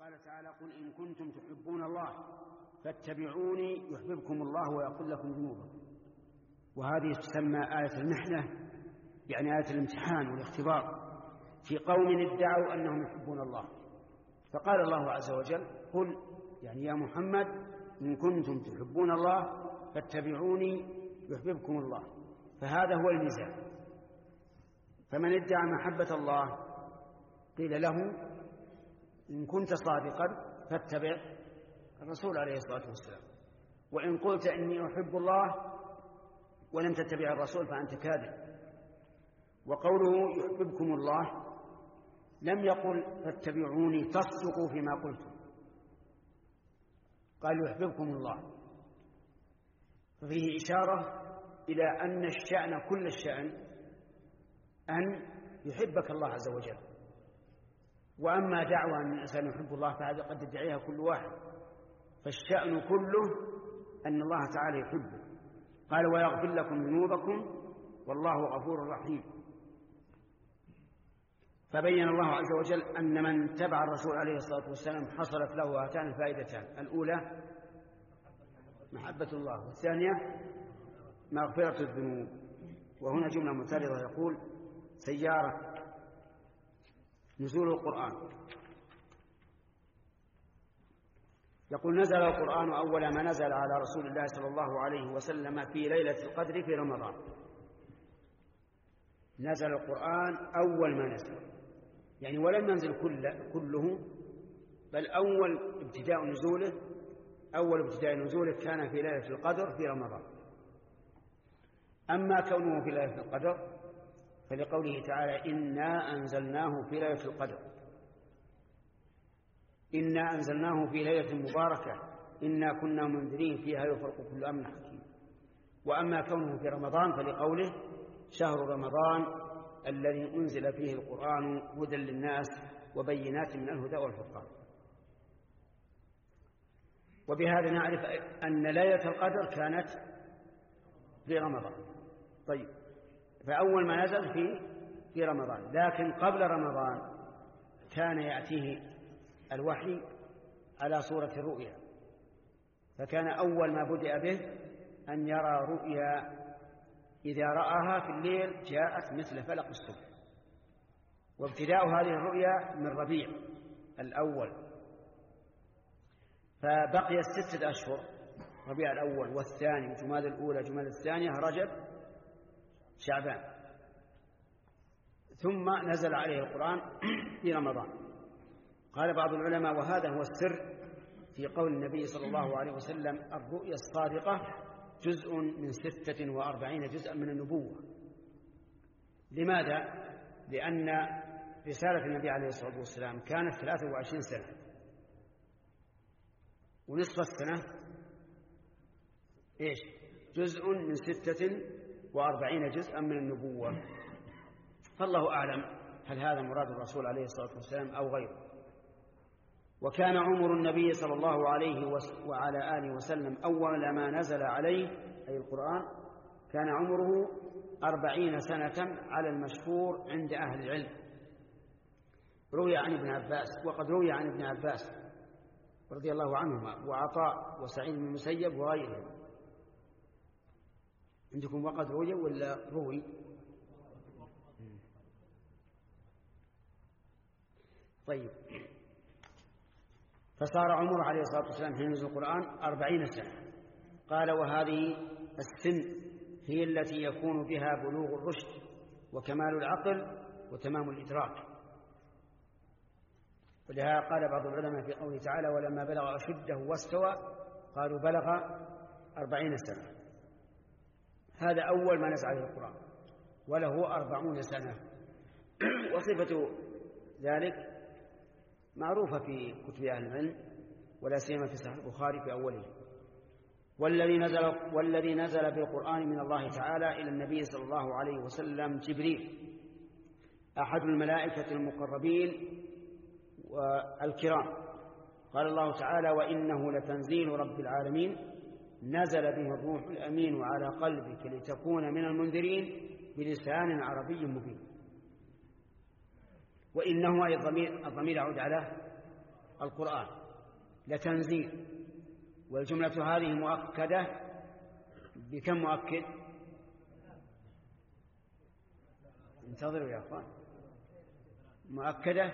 وقال تعالى قل إن كنتم تحبون الله فاتبعوني يحببكم الله ويغفر لكم ذنوبكم. وهذه تسمى آية المحنة يعني آية الامتحان والاختبار. في قوم ادعوا أنهم يحبون الله. فقال الله عز وجل قل يعني يا محمد إن كنتم تحبون الله فاتبعوني يحببكم الله. فهذا هو الميزان. فمن ادعى محبة الله قيل له إن كنت صادقا فاتبع الرسول عليه الصلاة والسلام. وإن قلت إني أحب الله ولم تتبع الرسول فأنت كاذب. وقوله يحببكم الله لم يقل فاتبعوني تصدقوا فيما قلتم. قال يحببكم الله. ففيه إشارة إلى أن الشأن كل الشأن أن يحبك الله عز وجل. وأما دعوى أن الإنسان يحب الله فهذا قد يدعيها كل واحد. فالشأن كله أن الله تعالى يحبه. قال ويغفر لكم ذنوبكم والله غفور رحيم. فبين الله عز وجل أن من تبع الرسول عليه الصلاة والسلام حصلت له هاتان الفائدتان. الأولى محبة الله والثانية مغفرة الذنوب. وهنا جملة معترضة يقول سيارة نزول القرآن. يقول نزل القرآن أول ما نزل على رسول الله صلى الله عليه وسلم في ليلة القدر في رمضان. نزل القرآن أول ما نزل. يعني ولم ينزل كل كله بل أول ابتداء نزوله أول ابتداء نزوله كان في ليلة القدر في رمضان. أما كونه في ليلة القدر فلقوله تعالى إنا أنزلناه في ليلة القدر. إنا أنزلناه في ليلة مباركة. إنا كنا منذرين فيها يفرق كل أمر حكيم. وأما كونه في رمضان فلقوله شهر رمضان الذي أنزل فيه القرآن هدى للناس وبينات من الهدى والفرقان. وبهذا نعرف أن ليلة القدر كانت في رمضان. طيب. فأول ما نزل في في رمضان لكن قبل رمضان كان يأتيه الوحي على صورة الرؤيا فكان أول ما بدأ به أن يرى رؤيا إذا رآها في الليل جاءت مثل فلق الصبح وابتداء هذه الرؤيا من ربيع الأول. فبقي ستة أشهر ربيع الأول والثاني جماد الأولى جماد الثانية رجب شعبان. ثم نزل عليه القرآن في رمضان. قال بعض العلماء وهذا هو السر في قول النبي صلى الله عليه وسلم الرؤيا الصادقة جزء من ستة وأربعين جزءا من النبوة. لماذا؟ لأن رسالة النبي عليه الصلاة والسلام كانت 23 سنة. ونصف السنة إيش؟ جزء من ستة وأربعين جزءا من النبوة. فالله أعلم هل هذا مراد الرسول عليه الصلاة والسلام أو غيره. وكان عمر النبي صلى الله عليه وعلى آله وسلم أول ما نزل عليه أي القرآن كان عمره أربعين سنة على المشهور عند أهل العلم. روي عن ابن عباس وقد روي عن ابن عباس رضي الله عنهما وعطاء وسعيد بن المسيب وغيرهم. عندكم وقد روي ولا روي؟ طيب. فصار عمر عليه الصلاة والسلام حين نزل القرآن أربعين سنة. قال وهذه السن هي التي يكون بها بلوغ الرشد وكمال العقل وتمام الإدراك. ولهذا قال بعض العلماء في قوله تعالى ولما بلغ أشده واستوى قالوا بلغ أربعين سنة. هذا أول ما نزل عليه القرآن. وله أربعون سنة. وصفة ذلك معروفة في كتب أهل العلم ولا سيما في صحيح البخاري في أوله. والذي نزل والذي نزل بالقرآن من الله تعالى إلى النبي صلى الله عليه وسلم جبريل أحد الملائكة المقربين والكرام. قال الله تعالى وإنه لتنزيل رب العالمين نزل به الروح الأمين على قلبك لتكون من المنذرين بلسان عربي مبين. وإنه أي الضمير الضمير يعود على القرآن لتنزيل. والجملة هذه مؤكدة بكم مؤكد؟ انتظروا يا أخوان. مؤكدة.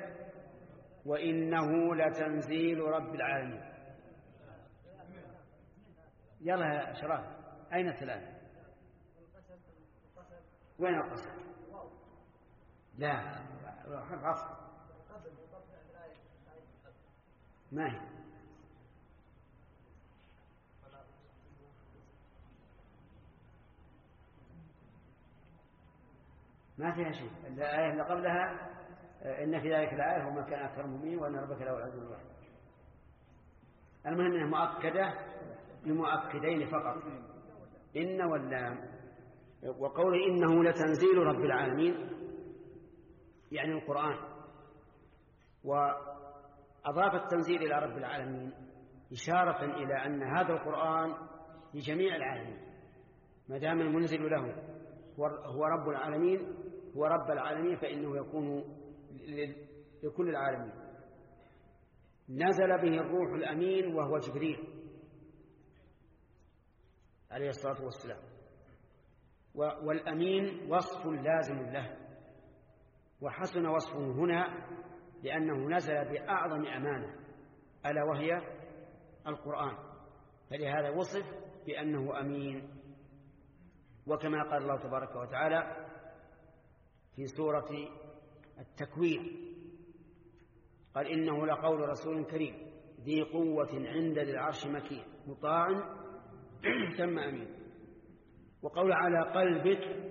وإنه لتنزيل رب العالمين. يلا يا شراف أين الثلاثة وين القصر؟ لا عصر. ما هي؟ ما فيها شيء. الآية اللي قبلها إن في ذلك الآية وما كان أكثر المؤمنين وأن ربك له العزيز الواحد المهم أنها مؤكدة. بمؤكدين فقط. إن واللام وقول إنه لتنزيل رب العالمين يعني القرآن. وأضاف التنزيل إلى رب العالمين إشارة إلى أن هذا القرآن لجميع العالمين ما دام المنزل له هو رب العالمين هو رب العالمين فإنه يكون لكل العالمين. نزل به الروح الأمين وهو جبريل. عليه الصلاة والسلام. والأمين وصف لازم له. وحسن وصفه هنا لأنه نزل بأعظم أمانة ألا وهي القرآن. فلهذا وصف بأنه أمين. وكما قال الله تبارك وتعالى في سورة التكوير قال إنه لقول رسول كريم ذي قوة عند ذي العرش مكين مطاع ثم أمين. وقول على قلبك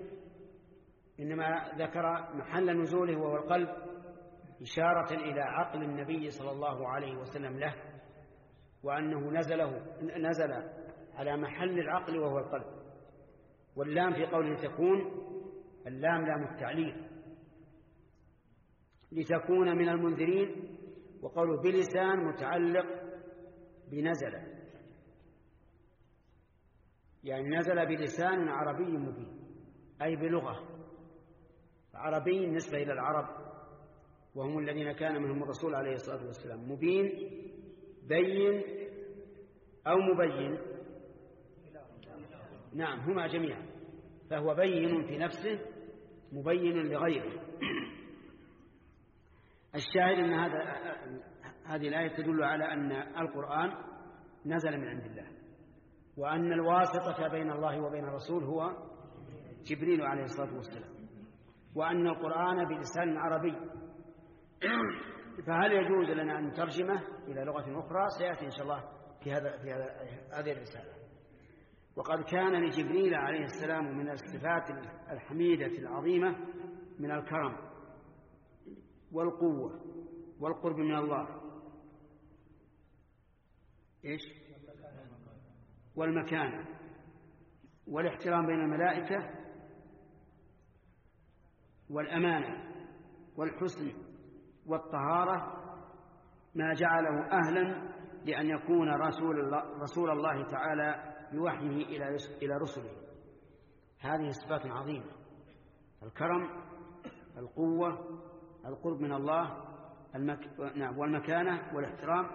إنما ذكر محل نزوله وهو القلب إشارة إلى عقل النبي صلى الله عليه وسلم له وأنه نزله نزل على محل العقل وهو القلب. واللام في قوله تكون اللام لام التعليل. لتكون من المنذرين وقوله بلسان متعلق بنزل يعني نزل بلسان عربي مبين أي بلغة. عربي نسبة إلى العرب وهم الذين كان منهم الرسول عليه الصلاة والسلام. مبين بين أو مبين؟ نعم هما جميعا. فهو بين في نفسه مبين لغيره. الشاهد أن هذا هذه الآية تدل على أن القرآن نزل من عند الله. وأن الواسطة بين الله وبين الرسول هو جبريل عليه الصلاة والسلام. وأن القرآن بلسان عربي. فهل يجوز لنا أن نترجمه إلى لغة أخرى؟ سيأتي إن شاء الله في هذا في هذه الرسالة. وقد كان لجبريل عليه السلام من الصفات الحميدة العظيمة من الكرم والقوة والقرب من الله. إيش؟ والمكانة والاحترام بين الملائكة والأمانة والحسن والطهارة ما جعله أهلا لأن يكون رسول الله, رسول الله تعالى بوحيه إلى رسله. هذه صفات عظيمة. الكرم القوة القرب من الله المك... نعم والمكانة والاحترام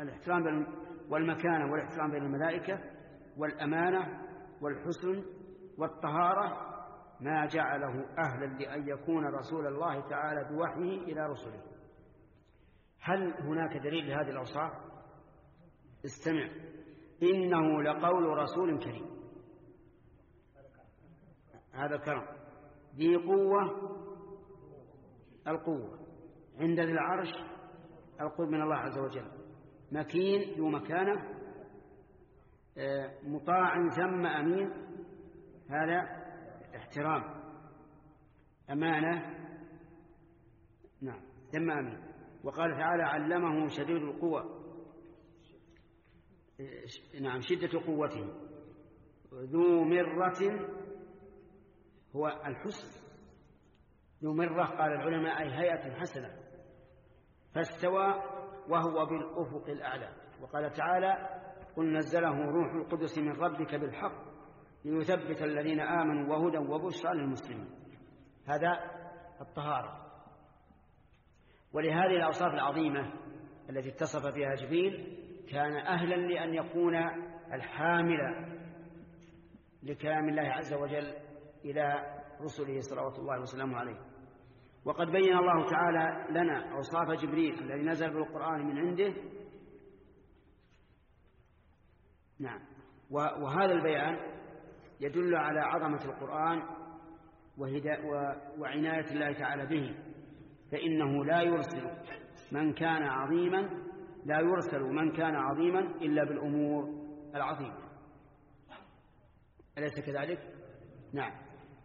الاحترام والمكانة والإحترام بين الملائكة والأمانة والحسن والطهارة ما جعله أهلا لأن يكون رسول الله تعالى بوحيه إلى رسله. هل هناك دليل لهذه الأوصاف؟ استمع. إنه لقول رسول كريم. هذا كرم ذي قوة القوة. عند ذي العرش القرب من الله عز وجل. مكين ذو مكانة آه، مطاع ثم أمين هذا احترام. أمانة نعم ثم أمين. وقال تعالى علمه شديد القوى نعم شدة قوته. ذو مرة هو الحسن. ذو مرة قال العلماء أي هيئة حسنة. فاستوى وهو بالأفق الأعلى. وقال تعالى قل نزله روح القدس من ربك بالحق ليثبت الذين آمنوا وهدى وبشرى للمسلمين. هذا الطهارة. ولهذه الأوصاف العظيمة التي اتصف فيها جبريل كان أهلا لأن يكون الحامل لكلام الله عز وجل إلى رسله صلوات الله وسلامه عليه. وقد بين الله تعالى لنا أوصاف جبريل الذي نزل بالقرآن من عنده. نعم. وهذا البيان يدل على عظمة القرآن وعناية الله تعالى به فإنه لا يرسل من كان عظيما لا يرسل من كان عظيما إلا بالأمور العظيمة. أليس كذلك؟ نعم.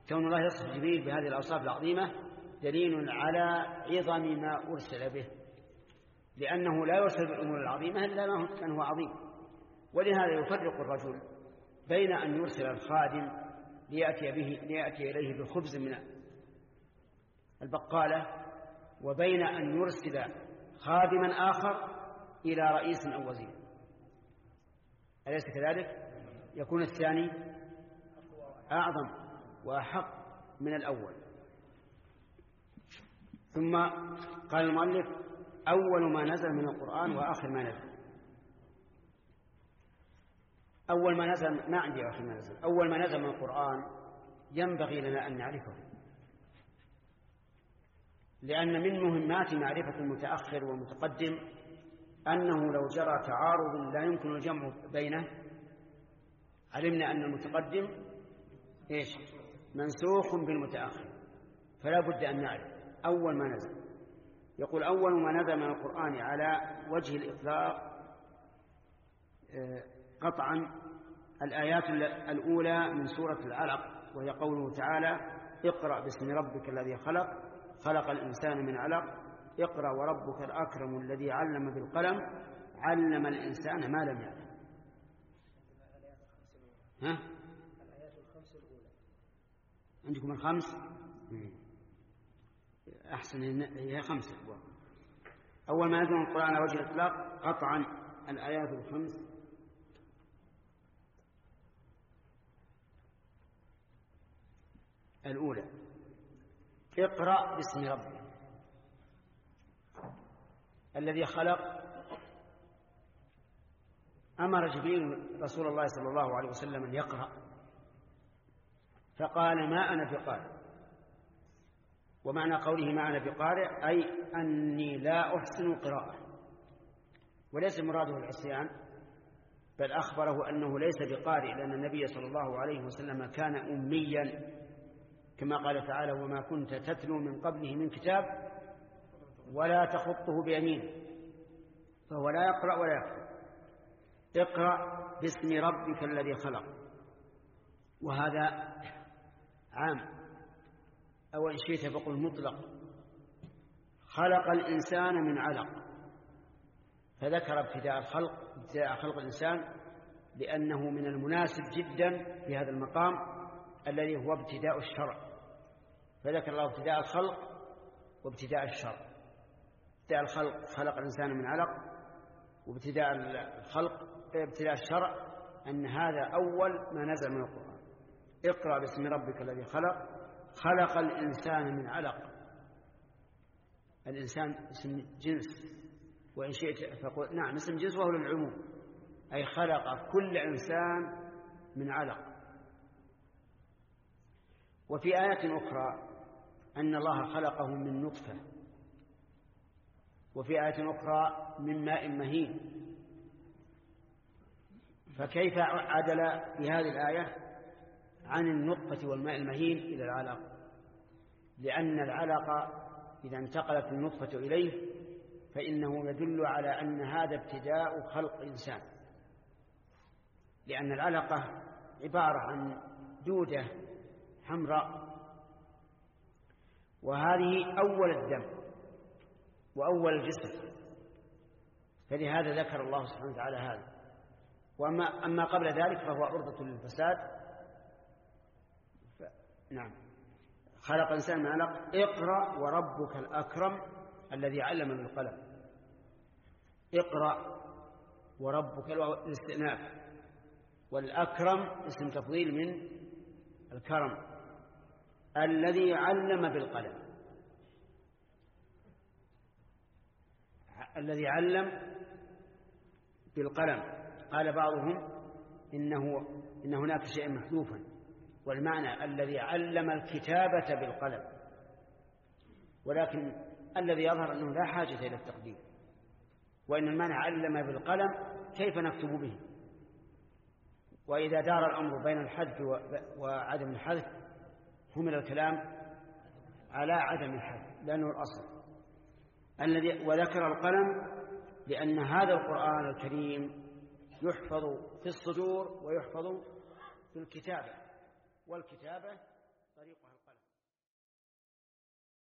كون الله يصف جبريل بهذه الأوصاف العظيمة دليل على عظم ما أرسل به لأنه لا يرسل بالأمور العظيمة إلا كان هو عظيم. ولهذا يفرق الرجل بين أن يرسل الخادم ليأتي, به ليأتي إليه بخبز من البقالة وبين أن يرسل خادما آخر إلى رئيس أو وزير. أليس كذلك؟ يكون الثاني أعظم وأحق من الأول. ثم قال المؤلف أول ما نزل من القرآن وآخر ما نزل. أول ما نزل ما عندي آخر ما نزل. أول ما نزل من القرآن ينبغي لنا أن نعرفه. لأن من مهمات معرفة المتأخر والمتقدم أنه لو جرى تعارض لا يمكن الجمع بينه. علمنا أن المتقدم إيش؟ منسوخ بالمتأخر. فلا بد أن نعرف. أول ما نزل يقول أول ما نزل من القرآن على وجه الإطلاق آه، قطعا الآيات الأولى من سورة العلق وهي قوله تعالى اقرأ باسم ربك الذي خلق خلق الإنسان من علق اقرأ وربك الأكرم الذي علم بالقلم علم الإنسان ما لم يعلم ها؟ الآيات الخمس الأولى عندكم الخمس؟ أحسن هي خمسة. أول ما نزل القرآن على وجه الإطلاق قطعا الآيات الخمس. الأولى اقرأ باسم ربك. الذي خلق. أمر جبريل رسول الله صلى الله عليه وسلم أن يقرأ. فقال ما أنا بقارئ. ومعنى قوله ما أنا بقارئ أي أني لا أحسن قراءة. وليس مراده العصيان بل أخبره أنه ليس بقارئ لأن النبي صلى الله عليه وسلم كان أميا. كما قال تعالى وما كنت تتلو من قبله من كتاب ولا تخطه بيمينه فهو لا يقرأ ولا يكتب. اقرأ باسم ربك الذي خلق. وهذا عام. أو إن شئت فقل مطلق. خلق الإنسان من علق. فذكر ابتداء الخلق ابتداء خلق الإنسان لأنه من المناسب جدا في هذا المقام الذي هو ابتداء الشرع فذكر الله ابتداء الخلق وابتداء الشرع ابتداء الخلق خلق الإنسان من علق. وابتداء الخلق ابتداء الشرع أن هذا أول ما نزل من القرآن. اقرأ باسم ربك الذي خلق. خلق الإنسان من علق. الإنسان اسم جنس وإن شئت فقل نعم اسم جنس وهو للعموم. أي خلق كل إنسان من علق. وفي آية أخرى أن الله خلقه من نطفة. وفي آية أخرى من ماء مهين. فكيف عدل في هذه الآية؟ عن النطفة والماء المهين إلى العلق. لأن العلق إذا انتقلت النطفة إليه فإنه يدل على أن هذا ابتداء خلق إنسان. لأن العلقة عبارة عن دودة حمراء وهذه أول الدم وأول الجسم. فلهذا ذكر الله سبحانه وتعالى هذا. وأما أما قبل ذلك فهو عرضة للفساد. نعم. خلق الإنسان من علق. اقرأ وربك الأكرم الذي علم بالقلم اقرأ وربك الاستئناف. والأكرم اسم تفضيل من الكرم. الذي علم بالقلم. الذي علم بالقلم. قال بعضهم إنه إن هناك شيء محذوفا. والمعنى الذي علم الكتابة بالقلم. ولكن الذي يظهر أنه لا حاجة إلى التقديم وإن المعنى علم بالقلم كيف نكتب به؟ وإذا دار الأمر بين الحذف وعدم الحذف همل الكلام على عدم الحذف لأنه الأصل الذي وذكر القلم لأن هذا القرآن الكريم يحفظ في الصدور ويحفظ في الكتابة. والكتابة طريقها.